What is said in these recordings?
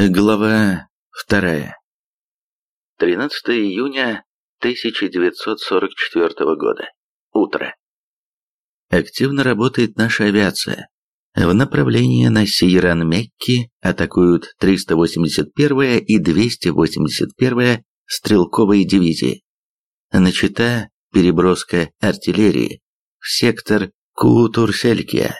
Глава вторая. 13 июня 1944 года. Утро. Активно работает наша авиация. В направлении на Сейран-Мекки атакуют 381-я и 281-я стрелковые дивизии. Начата переброска артиллерии в сектор Кутурселькия.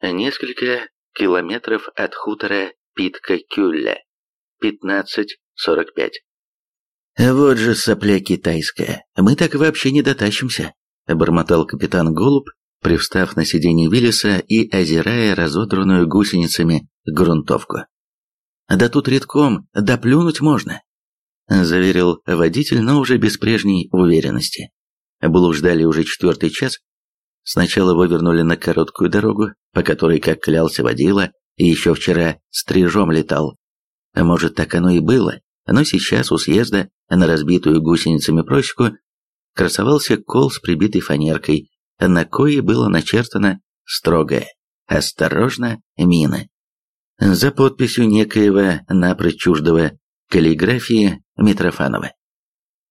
Несколько километров от хутора Питка-Кюлля. 15.45. «Вот же сопля китайская, мы так вообще не дотащимся», — бормотал капитан Голуб, привстав на сиденье Виллиса и озирая разодранную гусеницами грунтовку. «Да тут редком, да плюнуть можно», — заверил водитель, но уже без прежней уверенности. Блуждали уже четвертый час, Сначала вывернули на короткую дорогу, по которой, как клялся водила, еще вчера стрижом летал. А может, так оно и было, но сейчас у съезда на разбитую гусеницами просеку красовался кол с прибитой фанеркой, на кое было начертано строгое «Осторожно, мины». За подписью некоего напрочь чуждого каллиграфии Митрофанова.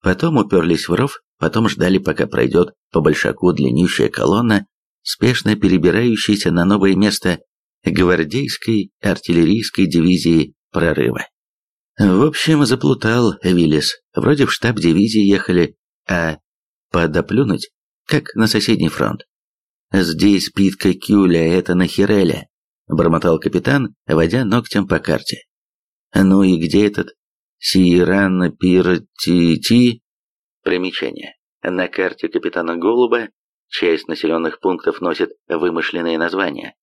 Потом уперлись в ров, потом ждали, пока пройдет по большаку длиннющая колонна, спешно перебирающаяся на новое место гвардейской артиллерийской дивизии прорыва. В общем, заплутал Виллис. Вроде в штаб дивизии ехали, а подоплюнуть, как на соседний фронт. «Здесь питка Кюля, это на Хиреля», — бормотал капитан, водя ногтем по карте. «Ну и где этот Сиран Пиртити?» Примечание. На карте капитана Голуба часть населенных пунктов носит вымышленные названия,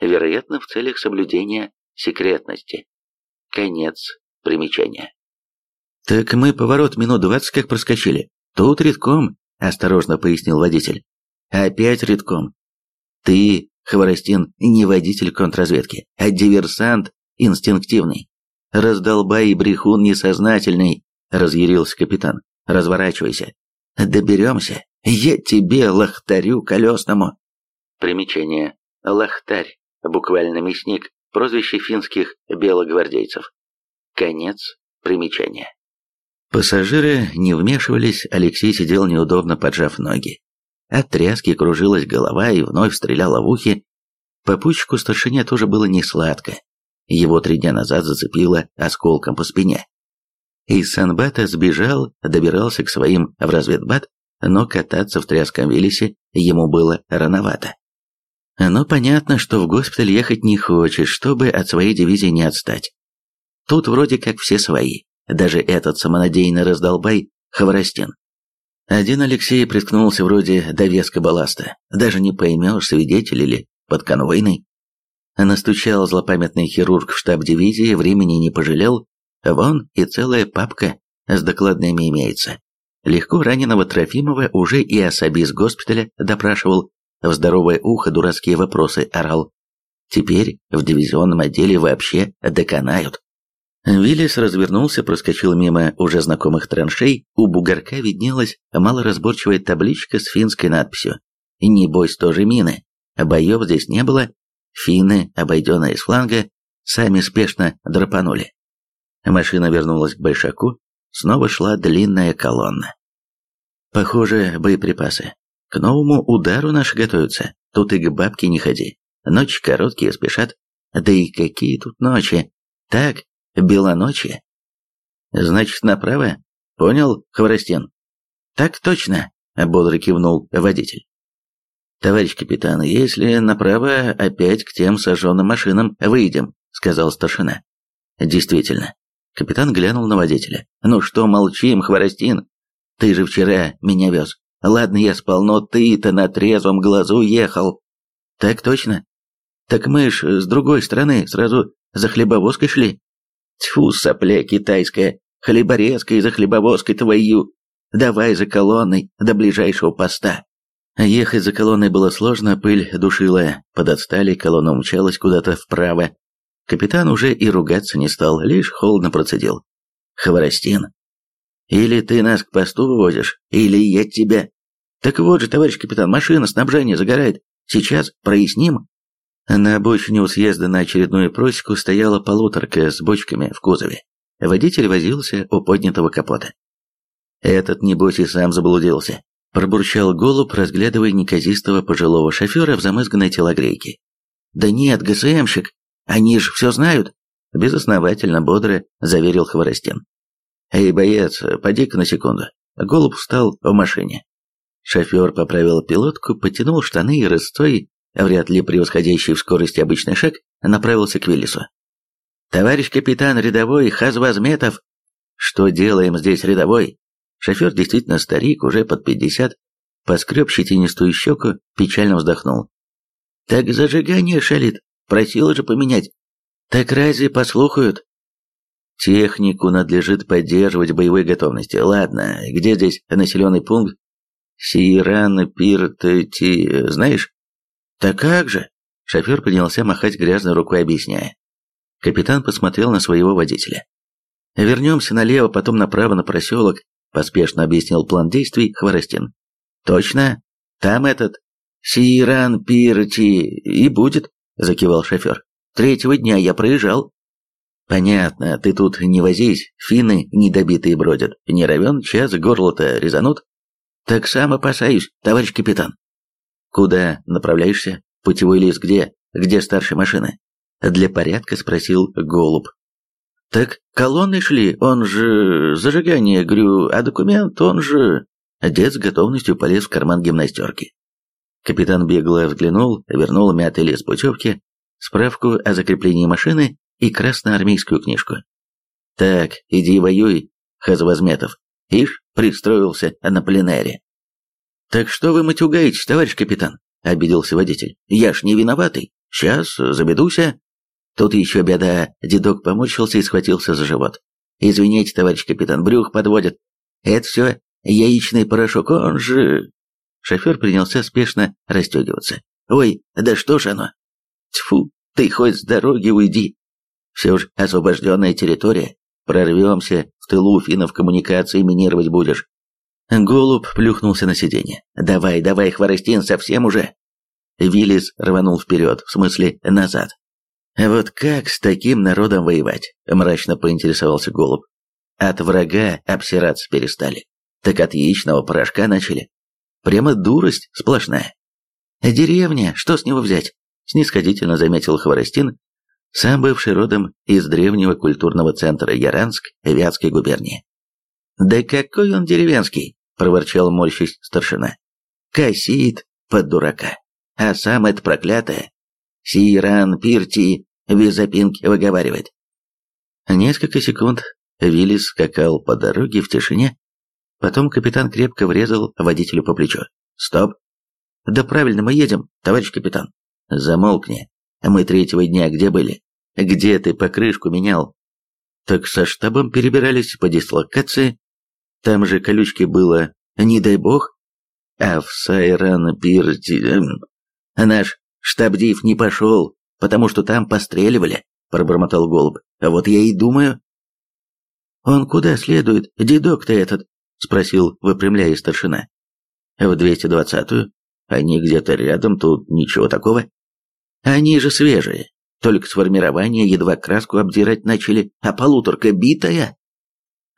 вероятно, в целях соблюдения секретности. Конец примечания. «Так мы поворот минут двадцать как проскочили. Тут редком», — осторожно пояснил водитель. «Опять редком. Ты, Хворостин, не водитель контрразведки, а диверсант инстинктивный. Раздолбай и брехун несознательный», — разъярился капитан. Разворачивайся. Доберемся. Я тебе, лохтарю колесному. Примечание. Лохтарь. Буквально мясник. Прозвище финских белогвардейцев. Конец примечания. Пассажиры не вмешивались, Алексей сидел неудобно, поджав ноги. От тряски кружилась голова и вновь стреляла в ухи. Попутчику старшине тоже было не сладко. Его три дня назад зацепило осколком по спине. Из Санбата сбежал, добирался к своим в разведбат, но кататься в тряском Виллисе ему было рановато. Но понятно, что в госпиталь ехать не хочет, чтобы от своей дивизии не отстать. Тут вроде как все свои, даже этот самонадеянный раздолбай Хворостин. Один Алексей приткнулся вроде довеска балласта, даже не поймешь, свидетель или подконвойный. Настучал злопамятный хирург в штаб дивизии, времени не пожалел, Вон и целая папка с докладными имеется. Легко раненого Трофимова уже и особист госпиталя допрашивал, в здоровое ухо дурацкие вопросы орал. Теперь в дивизионном отделе вообще доконают. Виллис развернулся, проскочил мимо уже знакомых траншей, у бугорка виднелась малоразборчивая табличка с финской надписью «Небось тоже мины». Боев здесь не было, финны, обойденные с фланга, сами спешно драпанули. Машина вернулась к Большаку, снова шла длинная колонна. Похоже, боеприпасы. К новому удару наши готовятся, тут и к бабке не ходи. Ночи короткие спешат. Да и какие тут ночи? Так, белоночи. Значит, направо? Понял, Хворостин? Так точно, бодро кивнул водитель. «Товарищ капитан, если направо опять к тем сожженным машинам выйдем», — сказал старшина. «Действительно, Капитан глянул на водителя. «Ну что молчим, Хворостин? Ты же вчера меня вез. Ладно, я спал, но ты-то на трезвом глазу ехал». «Так точно. Так мы ж с другой стороны сразу за хлебовозкой шли». «Тьфу, сопля китайская, хлеборезкой за хлебовозкой твою. Давай за колонной до ближайшего поста». Ехать за колонной было сложно, пыль душила. Подотстали, колонна умчалась куда-то вправо, Капитан уже и ругаться не стал, лишь холодно процедил. «Хворостин, или ты нас к посту вывозишь, или я тебя...» «Так вот же, товарищ капитан, машина снабжение загорает. Сейчас проясним». На обочине у съезда на очередную просеку стояла полуторка с бочками в кузове. Водитель возился у поднятого капота. «Этот, небось, и сам заблудился», – пробурчал голубь, разглядывая неказистого пожилого шофера в замызганной телогрейке. «Да нет, ГСМщик, они же все знают», – безосновательно бодро заверил Хворостин. «Эй, боец, поди-ка на секунду». Голубь встал в машине. Шофер поправил пилотку, потянул штаны и рысцой, вряд ли превосходящий в скорости обычный шаг, направился к Виллису. «Товарищ капитан рядовой Хазвазметов!» «Что делаем здесь, рядовой?» Шофер действительно старик, уже под пятьдесят, поскреб щетинистую щеку, печально вздохнул. «Так зажигание шалит, просила же поменять. Так разве послухают?» «Технику надлежит поддерживать боевой готовности. Ладно, где здесь населенный пункт? Сиран, Пирти, знаешь?» «Так как же?» Шофер принялся махать грязной рукой, объясняя. Капитан посмотрел на своего водителя. «Вернемся налево, потом направо на проселок», – поспешно объяснил план действий Хворостин. «Точно? Там этот Сиран Пирти и будет», – закивал шофер. «Третьего дня я проезжал». «Понятно, ты тут не возись, финны недобитые бродят. Не равен час горло-то резанут». «Так сам опасаюсь, товарищ капитан». «Куда направляешься? Путевой лист где? Где старшая машина?» Для порядка спросил Голуб. «Так колонны шли, он же... Зажигание, говорю, а документ, он же...» Дед с готовностью полез в карман гимнастерки. Капитан бегло взглянул, вернул мятый лист путевки, справку о закреплении машины и красноармейскую книжку. «Так, иди воюй, Хазвазметов. Ишь, пристроился на пленэре». «Так что вы матюгаетесь, товарищ капитан?» — обиделся водитель. «Я ж не виноватый. Сейчас забедуся». Тут еще беда. Дедок поморщился и схватился за живот. «Извините, товарищ капитан, брюх подводит. Это все яичный порошок, он же...» Шофер принялся спешно расстегиваться. «Ой, да что ж оно? Тьфу, ты хоть с дороги уйди. Все же освобожденная территория. Прорвемся, в тылу финнов коммуникации минировать будешь. Голубь плюхнулся на сиденье. «Давай, давай, Хворостин, совсем уже!» Виллис рванул вперед, в смысле назад. «Вот как с таким народом воевать?» – мрачно поинтересовался Голубь. «От врага обсираться перестали. Так от яичного порошка начали. Прямо дурость сплошная». «Деревня, что с него взять?» – снисходительно заметил Хворостин, сам бывший родом из древнего культурного центра Яранск Вятской губернии. «Да какой он деревенский!» проворчал морщись старшина. Косит под дурака. А сам это проклятое. Сиран Пирти визапинки выговаривает. Несколько секунд Виллис скакал по дороге в тишине, потом капитан крепко врезал водителю по плечу. «Стоп!» «Да правильно мы едем, товарищ капитан!» «Замолкни! Мы третьего дня где были? Где ты покрышку менял?» «Так со штабом перебирались по дислокации, там же колючки было, не дай бог. А в Сайран-Пирти... Эм, наш штабдив не пошел, потому что там постреливали, пробормотал Голуб. Вот я и думаю... Он куда следует, дедок-то этот? Спросил, выпрямляя старшина. В 220-ю. Они где-то рядом, тут ничего такого. Они же свежие, только с формирования едва краску обдирать начали, а полуторка битая.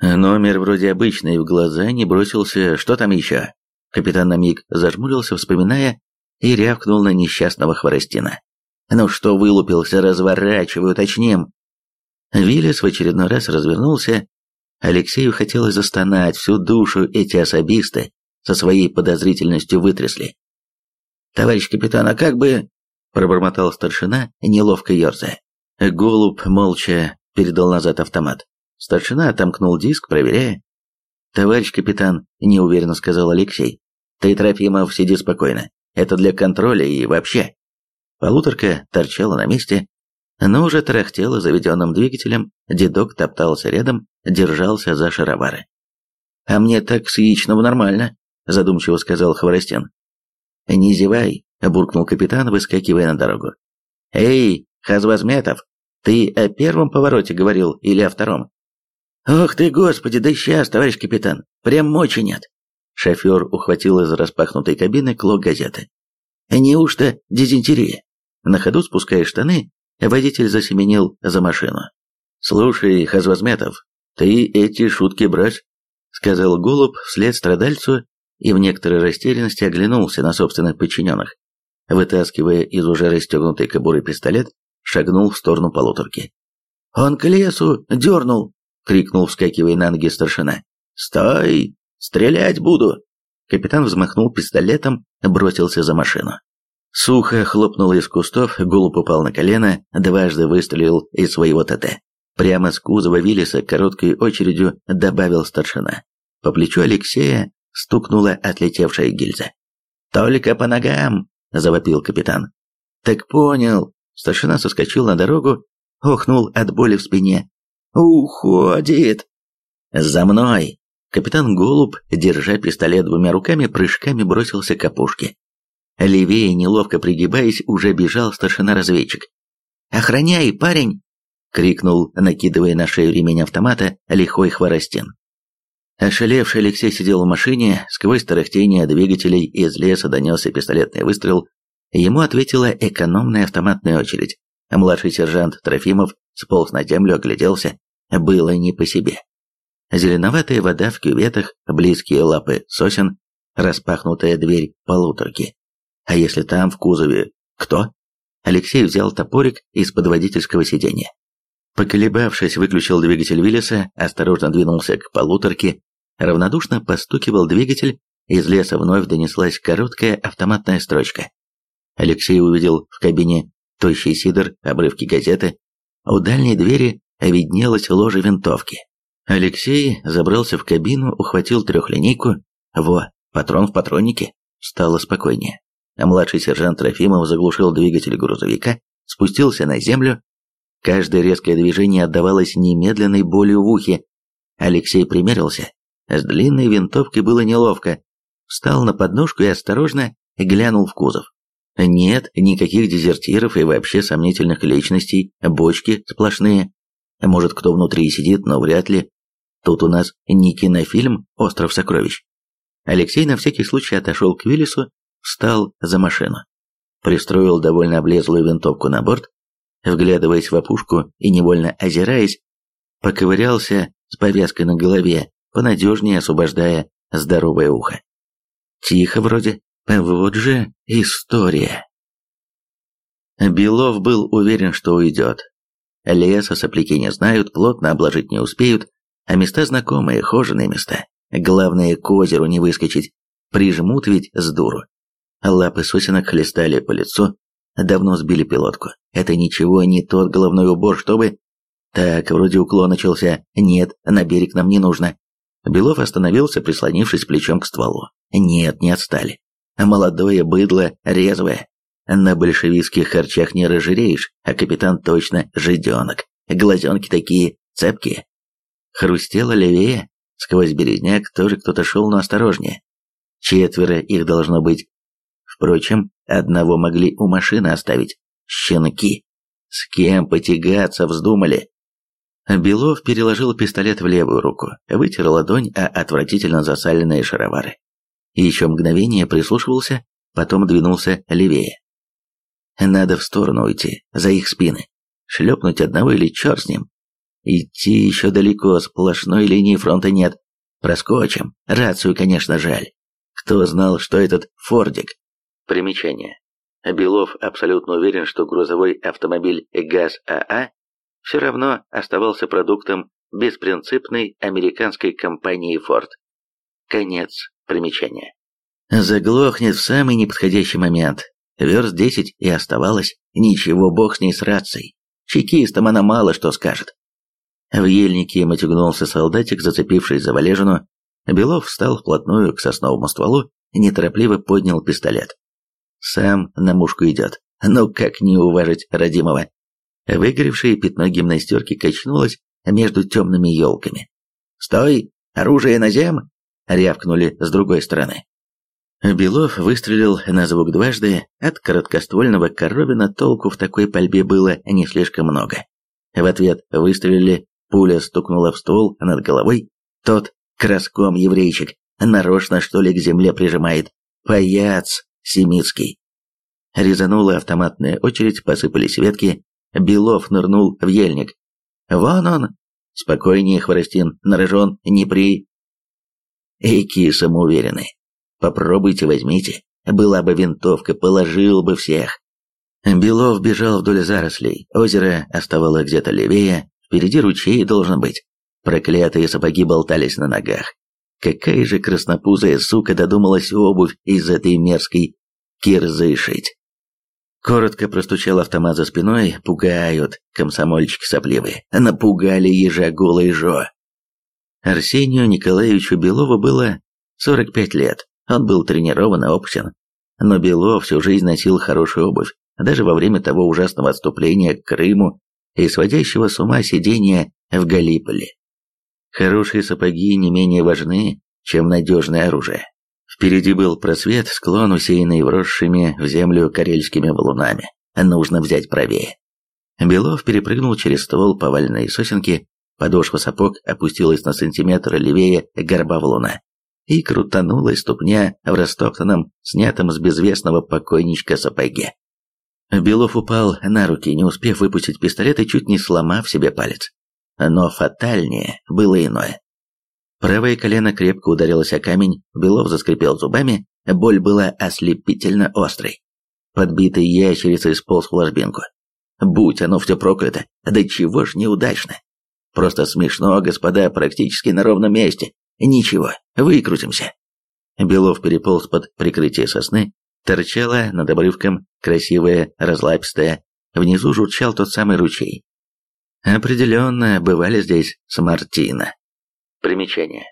Номер вроде обычный, в глаза не бросился, что там еще? Капитан на миг зажмурился, вспоминая, и рявкнул на несчастного Хворостина. «Ну что вылупился, разворачивай, уточним!» Виллис в очередной раз развернулся. Алексею хотелось застонать, всю душу эти особисты со своей подозрительностью вытрясли. «Товарищ капитан, а как бы...» – пробормотал старшина, неловко ерзая. Голубь молча передал назад автомат. Старшина отомкнул диск, проверяя. «Товарищ капитан», — неуверенно сказал Алексей, — «ты, Трофимов, сиди спокойно. Это для контроля и вообще». Полуторка торчала на месте, но уже тарахтела заведенным двигателем, дедок топтался рядом, держался за шаровары. «А мне так с яичного нормально», — задумчиво сказал Хворостин. «Не зевай», — буркнул капитан, выскакивая на дорогу. «Эй, Хазвазметов, ты о первом повороте говорил или о втором?» «Ох ты, господи, да сейчас, товарищ капитан, прям мочи нет!» Шофер ухватил из распахнутой кабины клок газеты. «Неужто дизентерия?» На ходу спуская штаны, водитель засеменил за машину. «Слушай, Хазвазметов, ты эти шутки брось», — сказал Голуб вслед страдальцу и в некоторой растерянности оглянулся на собственных подчиненных. Вытаскивая из уже расстегнутой кобуры пистолет, шагнул в сторону полуторки. «Он к лесу дернул!» — крикнул, вскакивая на ноги старшина. «Стой! Стрелять буду!» Капитан взмахнул пистолетом, бросился за машину. Сухо хлопнуло из кустов, голубь упал на колено, дважды выстрелил из своего ТТ. Прямо с кузова Виллиса короткой очередью добавил старшина. По плечу Алексея стукнула отлетевшая гильза. «Только по ногам!» – завопил капитан. «Так понял!» Старшина соскочил на дорогу, охнул от боли в спине. «Уходит!» «За мной!» Капитан Голуб, держа пистолет двумя руками, прыжками бросился к опушке. Левее, неловко пригибаясь, уже бежал старшина-разведчик. «Охраняй, парень!» — крикнул, накидывая на шею ремень автомата, лихой хворостин. Ошалевший Алексей сидел в машине, сквозь тарахтение двигателей из леса донесся пистолетный выстрел. Ему ответила экономная автоматная очередь. Младший сержант Трофимов сполз на землю, огляделся. Было не по себе. Зеленоватая вода в кюветах, близкие лапы сосен, распахнутая дверь полуторки. А если там, в кузове, кто? Алексей взял топорик из-под водительского сиденья. Поколебавшись, выключил двигатель Виллиса, осторожно двинулся к полуторке, равнодушно постукивал двигатель, из леса вновь донеслась короткая автоматная строчка. Алексей увидел в кабине тощий сидор, обрывки газеты. У дальней двери виднелась ложа винтовки. Алексей забрался в кабину, ухватил трехлинейку. Во, патрон в патроннике. Стало спокойнее а младший сержант Трофимов заглушил двигатель грузовика, спустился на землю. Каждое резкое движение отдавалось немедленной болью в ухе. Алексей примерился. С длинной винтовкой было неловко. Встал на подножку и осторожно глянул в кузов. Нет никаких дезертиров и вообще сомнительных личностей, бочки сплошные. Может, кто внутри сидит, но вряд ли. Тут у нас не кинофильм «Остров сокровищ». Алексей на всякий случай отошел к Виллису встал за машину, пристроил довольно облезлую винтовку на борт, вглядываясь в опушку и невольно озираясь, поковырялся с повязкой на голове, понадежнее освобождая здоровое ухо. Тихо вроде, вот же история. Белов был уверен, что уйдет. Леса сопляки не знают, плотно обложить не успеют, а места знакомые, хоженые места. Главное, к озеру не выскочить, прижмут ведь с дуру. Лапы сосенок хлестали по лицу, давно сбили пилотку. Это ничего, не тот головной убор, чтобы... Так, вроде уклон начался. Нет, на берег нам не нужно. Белов остановился, прислонившись плечом к стволу. Нет, не отстали. Молодое быдло, резвое. На большевистских харчах не разжиреешь, а капитан точно жиденок. Глазенки такие цепкие. Хрустело левее. Сквозь березняк тоже кто-то шел, но осторожнее. Четверо их должно быть, Впрочем, одного могли у машины оставить. Щенки. С кем потягаться вздумали? Белов переложил пистолет в левую руку, вытер ладонь о отвратительно засаленные шаровары. Еще мгновение прислушивался, потом двинулся левее. Надо в сторону уйти, за их спины. Шлепнуть одного или черт с ним. Идти еще далеко, сплошной линии фронта нет. Проскочим. Рацию, конечно, жаль. Кто знал, что этот Фордик Примечание. Белов абсолютно уверен, что грузовой автомобиль ГАЗ-АА все равно оставался продуктом беспринципной американской компании Ford. Конец примечания. Заглохнет в самый неподходящий момент. Верст десять и оставалось. Ничего, бог с ней с рацией. Чекистам она мало что скажет. В ельнике мотягнулся солдатик, зацепившись за валежину. Белов встал вплотную к сосновому стволу, неторопливо поднял пистолет. Сам на мушку идет. Ну как не уважить родимого? Выгоревшее пятно гимнастерки качнулось между темными елками. «Стой! Оружие на зем!» — рявкнули с другой стороны. Белов выстрелил на звук дважды, от короткоствольного коробина толку в такой пальбе было не слишком много. В ответ выстрелили, пуля стукнула в ствол над головой, тот, краском еврейчик, нарочно что ли к земле прижимает. Паяц! Семицкий. Резанула автоматная очередь, посыпались ветки. Белов нырнул в ельник. «Вон он!» «Спокойнее, Хворостин, нарожен, не при...» Эки самоуверенные. Попробуйте, возьмите. Была бы винтовка, положил бы всех. Белов бежал вдоль зарослей. Озеро оставало где-то левее. Впереди ручей должен быть. Проклятые сапоги болтались на ногах. Какая же краснопузая сука додумалась обувь из этой мерзкой кирзы шить. Коротко простучал автомат за спиной, пугают, комсомольчики сопливые. Напугали ежа голой жо. Арсению Николаевичу Белову было 45 лет. Он был тренирован и опытен. Но Белов всю жизнь носил хорошую обувь, даже во время того ужасного отступления к Крыму и сводящего с ума сидения в Галиполе. Хорошие сапоги не менее важны, чем надежное оружие. Впереди был просвет, склон, усеянный вросшими в землю карельскими валунами. Нужно взять правее. Белов перепрыгнул через ствол поваленной сосенки, подошва сапог опустилась на сантиметр левее горба валуна, и крутанулась ступня в растоптанном, снятом с безвестного покойничка сапоге. Белов упал на руки, не успев выпустить пистолет и чуть не сломав себе палец. Но фатальнее было иное. Правое колено крепко ударилось о камень, Белов заскрипел зубами, боль была ослепительно острой. Подбитый ящерицей сполз в ложбинку. Будь оно все проклято, да чего ж неудачно. Просто смешно, господа, практически на ровном месте. Ничего, выкрутимся. Белов переполз под прикрытие сосны, торчала над обрывком красивая, разлапистая, внизу журчал тот самый ручей. Определенно, бывали здесь с Мартина. Примечание.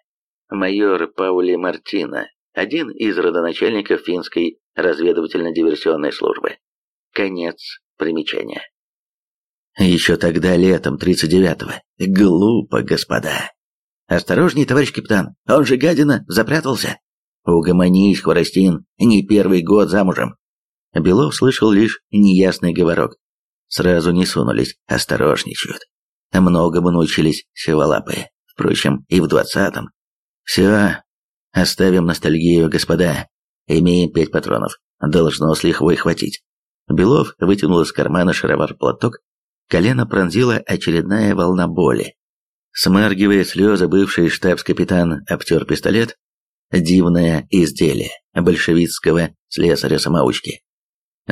Майор Паули Мартина, один из родоначальников финской разведывательно-диверсионной службы. Конец примечания. Еще тогда, летом 39-го. Глупо, господа. Осторожней, товарищ капитан, он же гадина запрятался. Угомонись, Хворостин, не первый год замужем. Белов слышал лишь неясный говорок. Сразу не сунулись, осторожничают. Многому научились сиволапые. Впрочем, и в двадцатом. Все, оставим ностальгию, господа. Имеем пять патронов. Должно с лихвой хватить. Белов вытянул из кармана шаровар платок. Колено пронзила очередная волна боли. Смаргивая слезы, бывший штабс-капитан обтер пистолет. Дивное изделие большевистского слесаря-самоучки.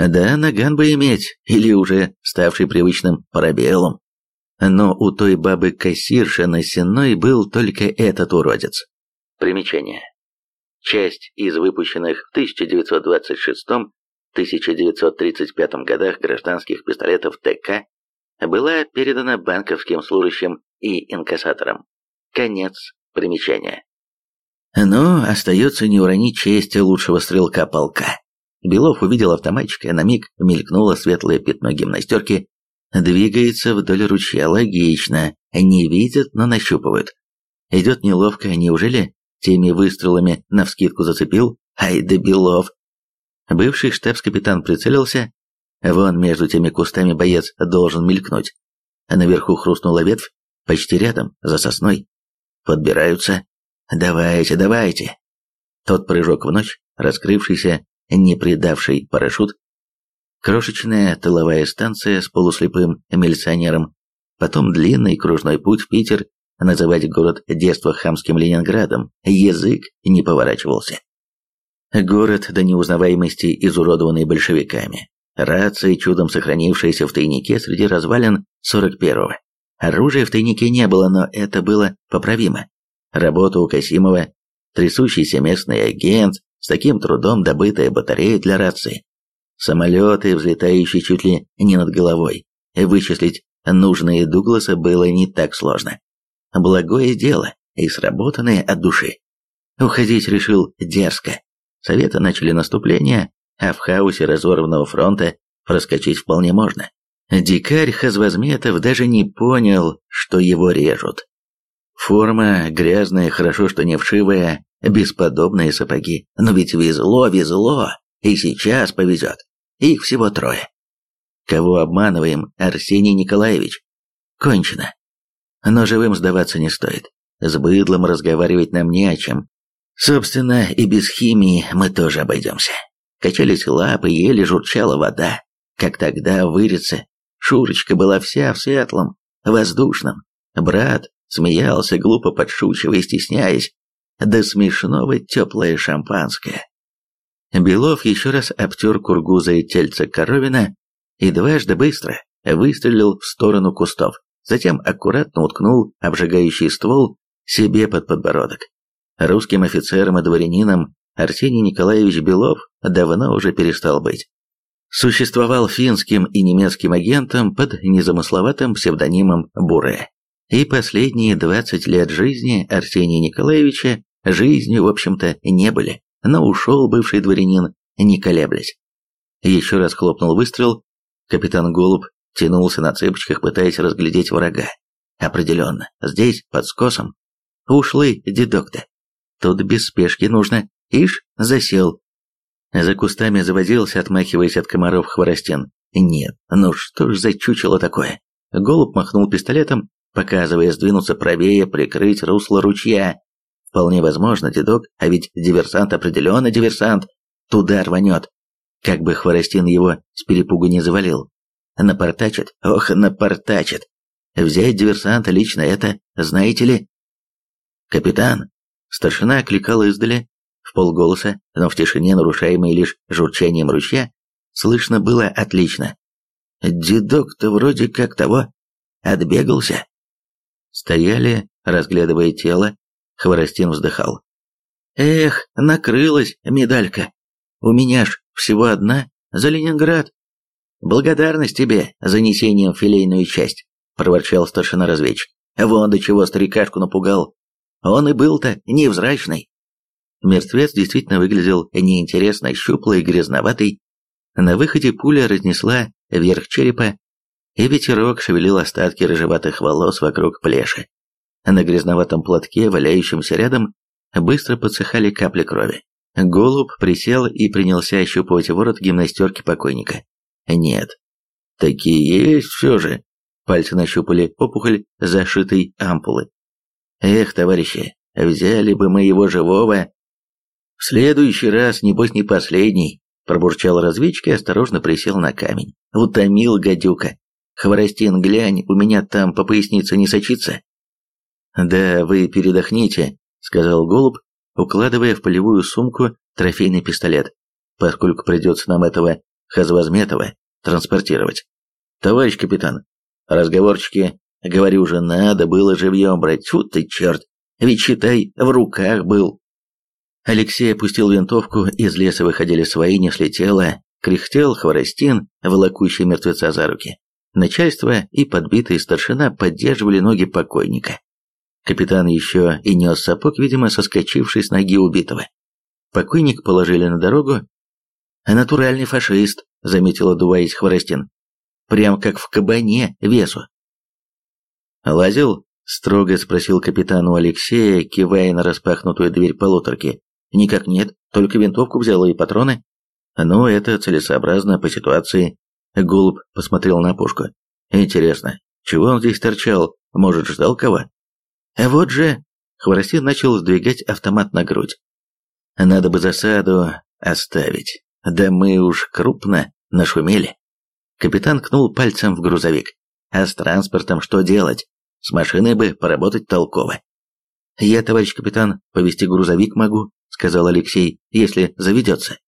Да, наган бы иметь, или уже ставший привычным пробелом. Но у той бабы-кассирши на сенной был только этот уродец. Примечание. Часть из выпущенных в 1926-1935 годах гражданских пистолетов ТК была передана банковским служащим и инкассаторам. Конец примечания. Но остается не уронить честь лучшего стрелка полка. Белов увидел автоматчика, на миг мелькнуло светлое пятно гимнастерки. Двигается вдоль ручья, логично. Не видят, но нащупывают. Идет неловко, неужели теми выстрелами навскидку зацепил? Ай да Белов! Бывший штабс-капитан прицелился. Вон между теми кустами боец должен мелькнуть. Наверху хрустнула ветвь, почти рядом, за сосной. Подбираются. Давайте, давайте. Тот прыжок в ночь, раскрывшийся не предавший парашют, крошечная тыловая станция с полуслепым милиционером, потом длинный кружной путь в Питер, называть город детства хамским Ленинградом, язык не поворачивался. Город до неузнаваемости изуродованный большевиками, рации, чудом сохранившиеся в тайнике среди развалин 41-го. Оружия в тайнике не было, но это было поправимо. Работа у Касимова, трясущийся местный агент, с таким трудом добытая батарея для рации. Самолеты, взлетающие чуть ли не над головой. Вычислить нужные Дугласа было не так сложно. Благое дело и сработанное от души. Уходить решил дерзко. Советы начали наступление, а в хаосе разорванного фронта проскочить вполне можно. Дикарь Хазвазметов даже не понял, что его режут. Форма грязная, хорошо, что не вшивая, бесподобные сапоги. Но ведь везло, везло, и сейчас повезет. Их всего трое. Кого обманываем, Арсений Николаевич? Кончено. Но живым сдаваться не стоит. С быдлом разговаривать нам не о чем. Собственно, и без химии мы тоже обойдемся. качались лапы, еле журчала вода, как тогда в Ирице. Шурочка была вся в светлом, воздушном. Брат смеялся, глупо подшучивая, стесняясь. До смешного теплое шампанское. Белов еще раз обтер кургузое тельце коровина и дважды быстро выстрелил в сторону кустов. Затем аккуратно уткнул обжигающий ствол себе под подбородок. Русским офицером и дворянином Арсений Николаевич Белов давно уже перестал быть. Существовал финским и немецким агентом под незамысловатым псевдонимом Буре. И последние 20 лет жизни Арсения Николаевича жизнью, в общем-то, не были, но ушел бывший дворянин, не колеблясь. Еще раз хлопнул выстрел, капитан Голуб тянулся на цыпочках, пытаясь разглядеть врага. Определенно, здесь, под скосом. Ушлый дедок-то. Тут без спешки нужно. Ишь, засел. За кустами завозился, отмахиваясь от комаров хворостен. Нет, ну что ж за чучело такое? Голуб махнул пистолетом, показывая сдвинуться правее, прикрыть русло ручья. Вполне возможно, дедок, а ведь диверсант определенно диверсант. Туда рванет. Как бы Хворостин его с перепугу не завалил. Напортачит? Ох, напортачит. Взять диверсанта лично это, знаете ли? Капитан. Старшина окликала издали, в полголоса, но в тишине, нарушаемой лишь журчанием ручья, слышно было отлично. Дедок-то вроде как того, отбегался. Стояли, разглядывая тело, Хворостин вздыхал. Эх, накрылась медалька. У меня ж всего одна за Ленинград. Благодарность тебе за несением филейную часть, проворчал старшина-разведчик. Вон до чего старикашку напугал. Он и был-то невзрачный. Мертвец действительно выглядел неинтересно щуплый и грязноватый. На выходе пуля разнесла верх черепа, и ветерок шевелил остатки рыжеватых волос вокруг плеши. На грязноватом платке, валяющемся рядом, быстро подсыхали капли крови. Голуб присел и принялся ощупывать ворот гимнастерки покойника. Нет. Такие есть все же. Пальцы нащупали опухоль зашитой ампулы. Эх, товарищи, взяли бы мы его живого. В следующий раз, небось, не последний, пробурчал разведчик и осторожно присел на камень. Утомил гадюка. Хворостин, глянь, у меня там по пояснице не сочится. Да вы передохните, сказал голубь, укладывая в полевую сумку трофейный пистолет, поскольку придется нам этого Хазвазметова транспортировать. Товарищ капитан, разговорчики, говорю же, надо было живьем брать, тьфу ты черт, ведь считай, в руках был. Алексей опустил винтовку, из леса выходили свои, не слетело, кряхтел хворостин, волокущий мертвеца за руки. Начальство и подбитый старшина поддерживали ноги покойника. Капитан еще и нес сапог, видимо, соскочивший с ноги убитого. Покойник положили на дорогу. «Натуральный фашист», — заметила дуваясь Хворостин. «Прям как в кабане весу». «Лазил?» — строго спросил капитан у Алексея, кивая на распахнутую дверь полуторки. «Никак нет, только винтовку взяла и патроны». «Ну, это целесообразно по ситуации». Голуб посмотрел на пушку. «Интересно, чего он здесь торчал? Может, ждал кого?» «А вот же...» Хворостин начал сдвигать автомат на грудь. «Надо бы засаду оставить. Да мы уж крупно нашумели». Капитан кнул пальцем в грузовик. «А с транспортом что делать? С машиной бы поработать толково». «Я, товарищ капитан, повести грузовик могу», — сказал Алексей, — «если заведется».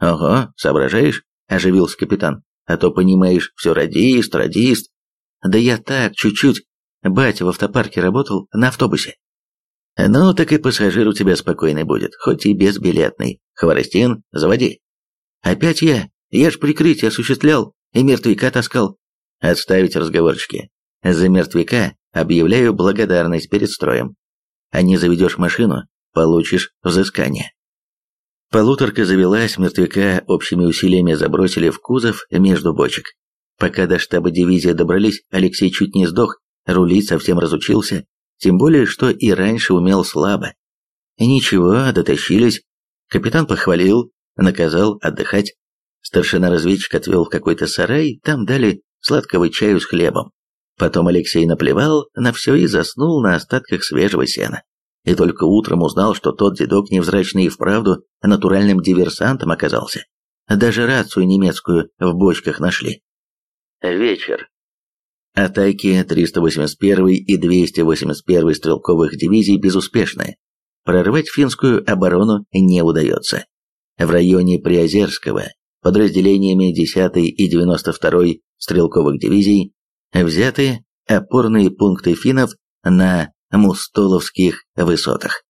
«Ого, соображаешь?» — оживился капитан. «А то, понимаешь, все радист, радист». «Да я так, чуть-чуть. Батя в автопарке работал на автобусе. Ну, так и пассажир у тебя спокойный будет, хоть и безбилетный. Хворостин, заводи. Опять я? Я ж прикрытие осуществлял и мертвяка таскал. Отставить разговорчики. За мертвяка объявляю благодарность перед строем. А не заведешь машину, получишь взыскание. Полуторка завелась, мертвяка общими усилиями забросили в кузов между бочек. Пока до штаба дивизии добрались, Алексей чуть не сдох, Рулить совсем разучился, тем более, что и раньше умел слабо. Ничего, дотащились. Капитан похвалил, наказал отдыхать. Старшина-разведчик отвел в какой-то сарай, там дали сладкого чаю с хлебом. Потом Алексей наплевал на все и заснул на остатках свежего сена. И только утром узнал, что тот дедок невзрачный и вправду натуральным диверсантом оказался. Даже рацию немецкую в бочках нашли. Вечер. Атаки 381 и 281 стрелковых дивизий безуспешны. Прорвать финскую оборону не удается. В районе Приозерского подразделениями 10 и 92 стрелковых дивизий взяты опорные пункты финнов на Мустоловских высотах.